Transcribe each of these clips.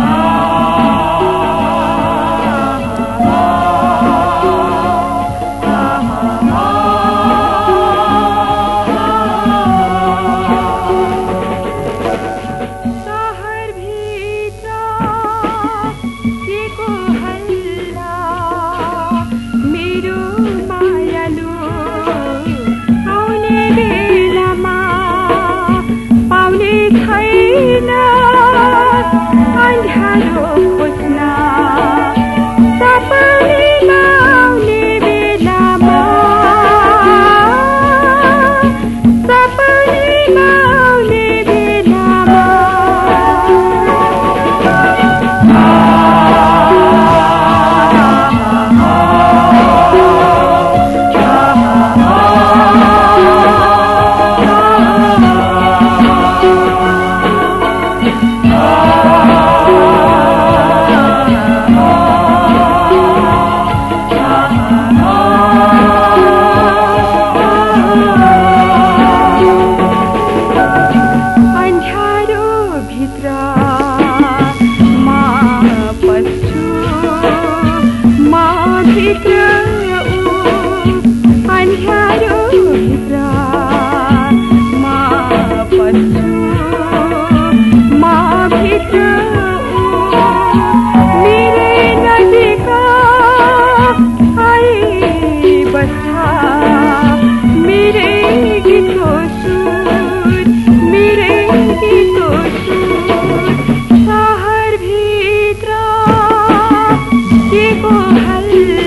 Oh. चल्छ मुटु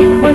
Thank you.